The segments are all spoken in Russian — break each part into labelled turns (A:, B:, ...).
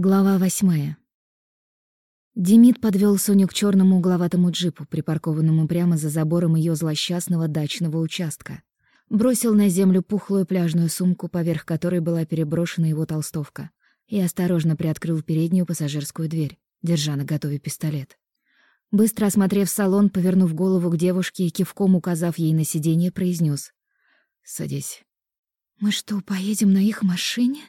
A: Глава восьмая. Демид подвел Соню к черному угловатому джипу, припаркованному прямо за забором ее злосчастного дачного участка. Бросил на землю пухлую пляжную сумку, поверх которой была переброшена его толстовка, и осторожно приоткрыл переднюю пассажирскую дверь, держа на готове пистолет. Быстро осмотрев салон, повернув голову к девушке и кивком указав ей на сиденье, произнес: «Садись».
B: «Мы что, поедем на их машине?»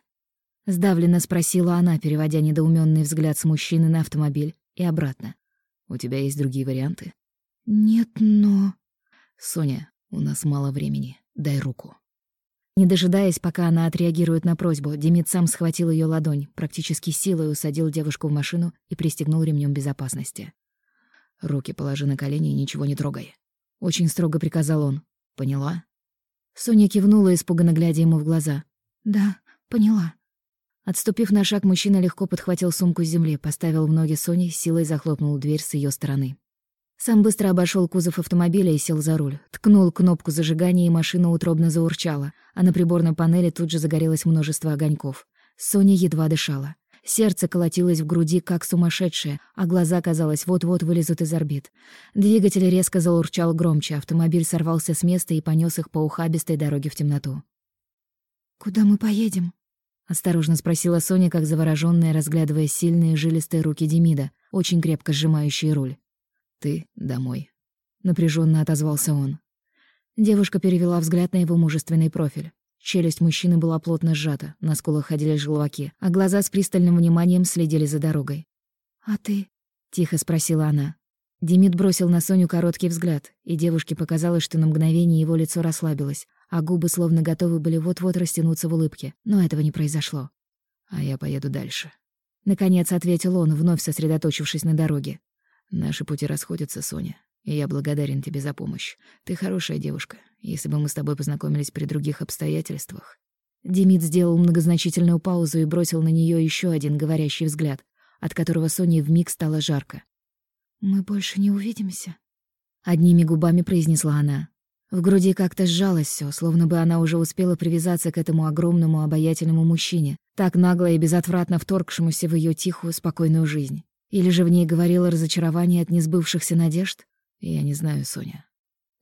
A: Сдавленно спросила она, переводя недоуменный взгляд с мужчины на автомобиль и обратно. «У тебя есть другие варианты?»
B: «Нет, но...»
A: «Соня, у нас мало времени. Дай руку». Не дожидаясь, пока она отреагирует на просьбу, Демид сам схватил ее ладонь, практически силой усадил девушку в машину и пристегнул ремнем безопасности. «Руки положи на колени и ничего не трогай». Очень строго приказал он. «Поняла?» Соня кивнула, испуганно глядя ему в глаза.
B: «Да, поняла».
A: Отступив на шаг, мужчина легко подхватил сумку с земли, поставил в ноги Сони, силой захлопнул дверь с ее стороны. Сам быстро обошел кузов автомобиля и сел за руль. Ткнул кнопку зажигания, и машина утробно заурчала, а на приборной панели тут же загорелось множество огоньков. Соня едва дышала. Сердце колотилось в груди, как сумасшедшее, а глаза, казалось, вот-вот вылезут из орбит. Двигатель резко заурчал громче, автомобиль сорвался с места и понес их по ухабистой дороге в темноту.
B: «Куда мы поедем?»
A: Осторожно спросила Соня, как заворожённая, разглядывая сильные жилистые руки Демида, очень крепко сжимающие руль. «Ты домой», — напряженно отозвался он. Девушка перевела взгляд на его мужественный профиль. Челюсть мужчины была плотно сжата, на скулах ходили желваки, а глаза с пристальным вниманием следили за дорогой.
B: «А ты?»
A: — тихо спросила она. Демид бросил на Соню короткий взгляд, и девушке показалось, что на мгновение его лицо расслабилось, а губы словно готовы были вот-вот растянуться в улыбке, но этого не произошло. «А я поеду дальше». Наконец ответил он, вновь сосредоточившись на дороге. «Наши пути расходятся, Соня, и я благодарен тебе за помощь. Ты хорошая девушка. Если бы мы с тобой познакомились при других обстоятельствах...» Демид сделал многозначительную паузу и бросил на нее еще один говорящий взгляд, от которого Соне вмиг стало жарко.
B: «Мы больше не увидимся?»
A: Одними губами произнесла она. В груди как-то сжалось все, словно бы она уже успела привязаться к этому огромному обаятельному мужчине, так нагло и безотвратно вторгшемуся в ее тихую, спокойную жизнь. Или же в ней говорило разочарование от несбывшихся надежд? Я не знаю, Соня.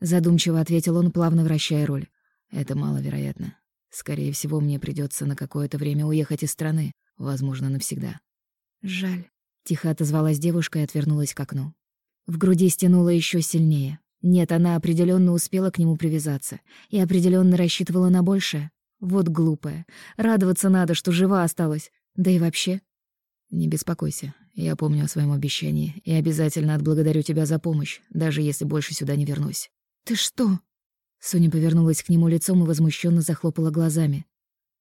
A: Задумчиво ответил он, плавно вращая руль. Это маловероятно. Скорее всего, мне придется на какое-то время уехать из страны, возможно, навсегда.
B: Жаль.
A: Тихо отозвалась девушка и отвернулась к окну. В груди стянуло еще сильнее. Нет, она определенно успела к нему привязаться и определенно рассчитывала на большее. Вот глупая. Радоваться надо, что жива осталась. Да и вообще. Не беспокойся. Я помню о своем обещании и обязательно отблагодарю тебя за помощь, даже если больше сюда не вернусь.
B: Ты что?
A: Соня повернулась к нему лицом и возмущенно захлопала глазами.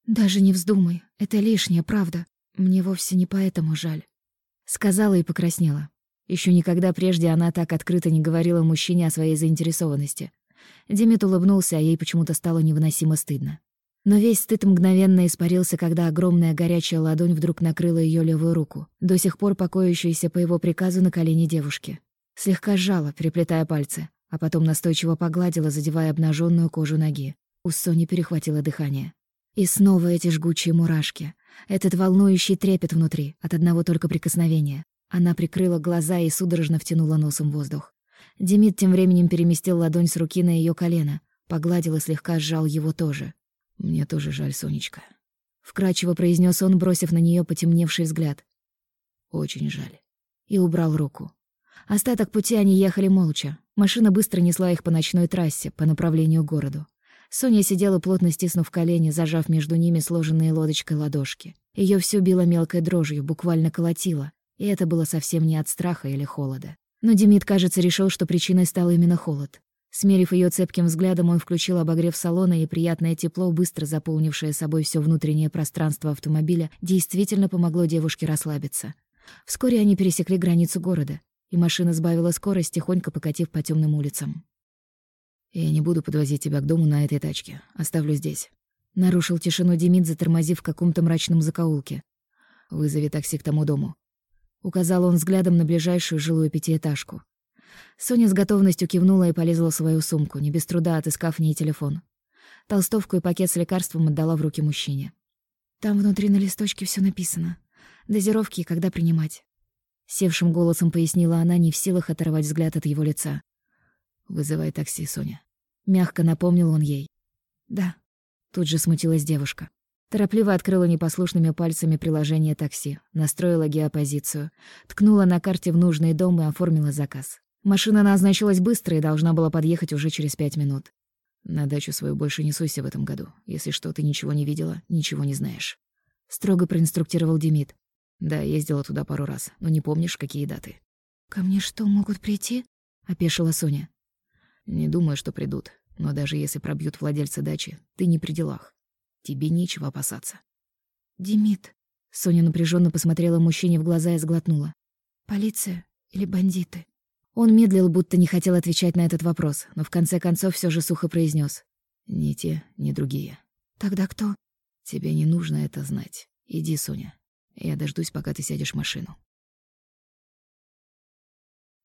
B: Даже не вздумай. Это лишнее, правда. Мне вовсе не поэтому жаль.
A: Сказала и покраснела. Еще никогда прежде она так открыто не говорила мужчине о своей заинтересованности. Демид улыбнулся, а ей почему-то стало невыносимо стыдно. Но весь стыд мгновенно испарился, когда огромная горячая ладонь вдруг накрыла ее левую руку, до сих пор покоящуюся по его приказу на колени девушки. Слегка сжала, переплетая пальцы, а потом настойчиво погладила, задевая обнаженную кожу ноги. У Сони перехватило дыхание. И снова эти жгучие мурашки. Этот волнующий трепет внутри от одного только прикосновения. Она прикрыла глаза и судорожно втянула носом воздух. Демид тем временем переместил ладонь с руки на ее колено, погладил и слегка сжал его тоже. «Мне тоже жаль, Сонечка», — вкрадчиво произнес он, бросив на нее потемневший взгляд. «Очень жаль». И убрал руку. Остаток пути они ехали молча. Машина быстро несла их по ночной трассе, по направлению к городу. Соня сидела, плотно стиснув колени, зажав между ними сложенные лодочкой ладошки. Ее все било мелкой дрожью, буквально колотило. И это было совсем не от страха или холода. Но Демид, кажется, решил, что причиной стал именно холод. Смерив ее цепким взглядом, он включил обогрев салона, и приятное тепло, быстро заполнившее собой все внутреннее пространство автомобиля, действительно помогло девушке расслабиться. Вскоре они пересекли границу города, и машина сбавила скорость, тихонько покатив по темным улицам. «Я не буду подвозить тебя к дому на этой тачке. Оставлю здесь». Нарушил тишину Демид, затормозив в каком-то мрачном закоулке. «Вызови такси к тому дому. Указал он взглядом на ближайшую жилую пятиэтажку. Соня с готовностью кивнула и полезла в свою сумку, не без труда отыскав в ней телефон. Толстовку и пакет с лекарством отдала в руки мужчине.
B: «Там внутри на листочке все написано. Дозировки, когда принимать.
A: Севшим голосом пояснила она, не в силах оторвать взгляд от его лица.
C: «Вызывай такси, Соня».
A: Мягко напомнил он ей.
B: «Да».
A: Тут же смутилась девушка. Торопливо открыла непослушными пальцами приложение такси, настроила геопозицию, ткнула на карте в нужный дом и оформила заказ. Машина назначилась быстро и должна была подъехать уже через пять минут.
C: «На дачу свою больше не суйся в этом году. Если что, ты ничего не видела, ничего не знаешь».
A: Строго проинструктировал Демид.
C: «Да, ездила туда пару раз, но не помнишь, какие даты».
B: «Ко мне что, могут прийти?»
A: — опешила Соня.
C: «Не думаю, что придут. Но даже если пробьют владельца дачи, ты не при делах. Тебе нечего опасаться.
B: Демид.
A: Соня напряженно посмотрела мужчине в глаза и сглотнула.
B: Полиция или бандиты?
A: Он медлил, будто не хотел отвечать на этот вопрос, но в конце концов все же сухо произнес:
C: Ни те, ни другие.
B: Тогда кто?
C: Тебе не нужно это знать. Иди, Соня. Я дождусь, пока ты сядешь в машину.